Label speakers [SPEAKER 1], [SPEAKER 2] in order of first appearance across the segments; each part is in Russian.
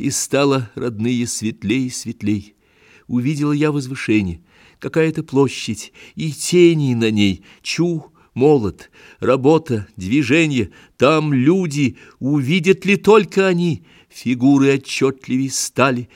[SPEAKER 1] И стало родные светлей и светлей. Увидела я возвышение, какая-то площадь, и тени на ней, чу, молот, работа, движение, там люди, увидят ли только они, фигуры отчетливее стали,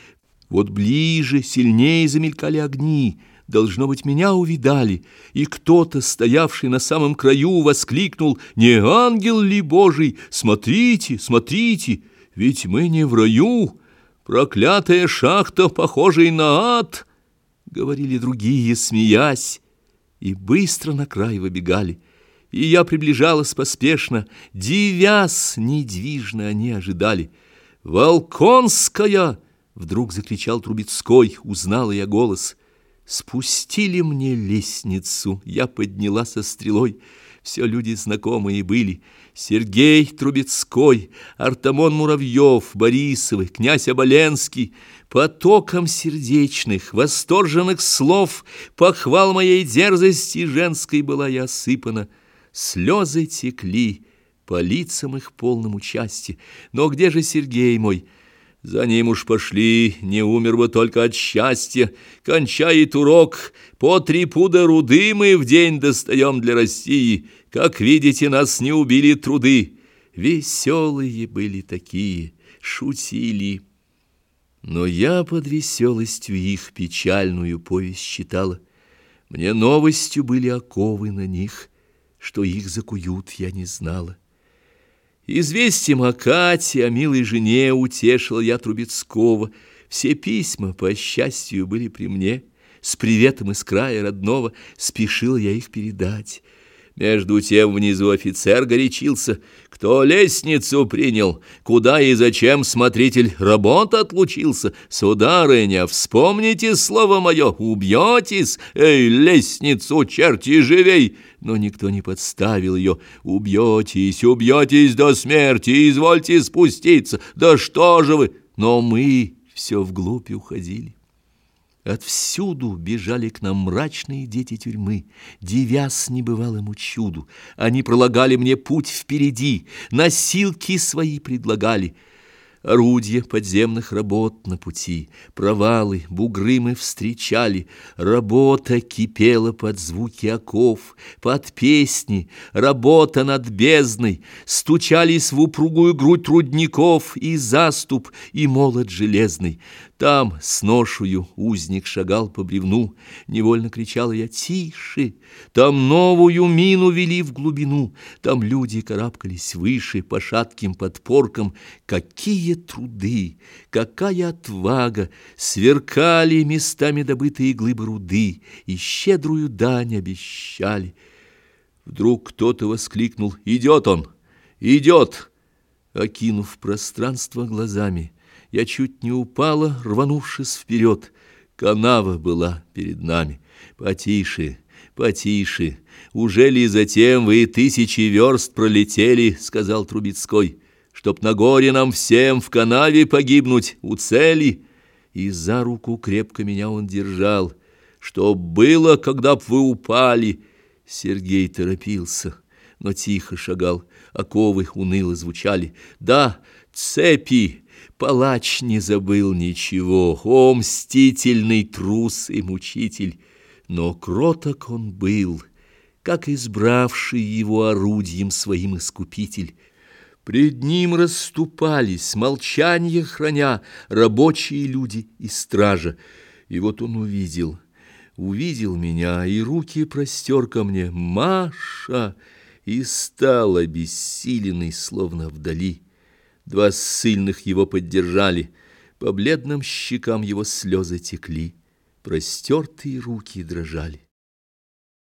[SPEAKER 1] вот ближе, сильнее замелькали огни, должно быть, меня увидали, и кто-то, стоявший на самом краю, воскликнул «Не ангел ли Божий? Смотрите, смотрите, ведь мы не в раю, проклятая шахта, похожая на ад!» Говорили другие, смеясь, и быстро на край выбегали. И я приближалась поспешно, дивясь, недвижно они ожидали. «Волконская!» — вдруг закричал Трубецкой, узнала я голос. Спустили мне лестницу, я подняла со стрелой. Все люди знакомые были. Сергей Трубецкой, Артамон Муравьев, Борисовы, князь Оболенский. Потоком сердечных, восторженных слов, Похвал моей дерзости женской была я осыпана — Слезы текли по лицам их полным участия. Но где же Сергей мой? За ним уж пошли, не умер бы только от счастья. Кончает урок, по три пуда руды мы в день достаем для России. Как видите, нас не убили труды. Веселые были такие, шутили. Но я под веселостью их печальную повесть читала. Мне новостью были оковы на них — что их закуют, я не знала. Известием о Кате, о милой жене утешила я Трубецкого. Все письма, по счастью, были при мне. С приветом из края родного спешил я их передать. Между тем внизу офицер горячился. Кто лестницу принял? Куда и зачем смотритель работа отлучился? Сударыня, вспомните слово мое, убьетесь? Эй, лестницу, черти, живей! Но никто не подставил ее. Убьетесь, убьетесь до смерти, извольте спуститься. Да что же вы? Но мы все вглубь уходили. Отвсюду бежали к нам мрачные дети тюрьмы, девясь небывалому чуду. Они пролагали мне путь впереди, носилки свои предлагали — Орудия подземных работ на пути, провалы, бугры мы встречали, Работа кипела под звуки оков, под песни, работа над бездной, Стучались в упругую грудь трудников и заступ, и молот железный. Там с ношую узник шагал по бревну, Невольно кричала я «Тише!» Там новую мину вели в глубину, Там люди карабкались выше по шатким подпоркам. Какие труды, какая отвага! Сверкали местами добытые глыбы руды И щедрую дань обещали. Вдруг кто-то воскликнул «Идет он! Идет!» Окинув пространство глазами, я чуть не упала, рванувшись вперед. Канава была перед нами. Потише, потише. Уже ли затем вы тысячи верст пролетели, сказал Трубецкой, чтоб на горе нам всем в канаве погибнуть у цели? И за руку крепко меня он держал. Что было, когда б вы упали? Сергей торопился, но тихо шагал. Оковы уныло звучали. Да, цепи! Палач не забыл ничего, о, мстительный трус и мучитель! Но кроток он был, как избравший его орудием своим искупитель. Пред ним расступались, молчание храня, рабочие люди и стража. И вот он увидел, увидел меня, и руки простер ко мне «Маша!» и стал обессиленный, словно вдали. Два ссыльных его поддержали, по бледным щекам его слезы текли, простертые руки дрожали.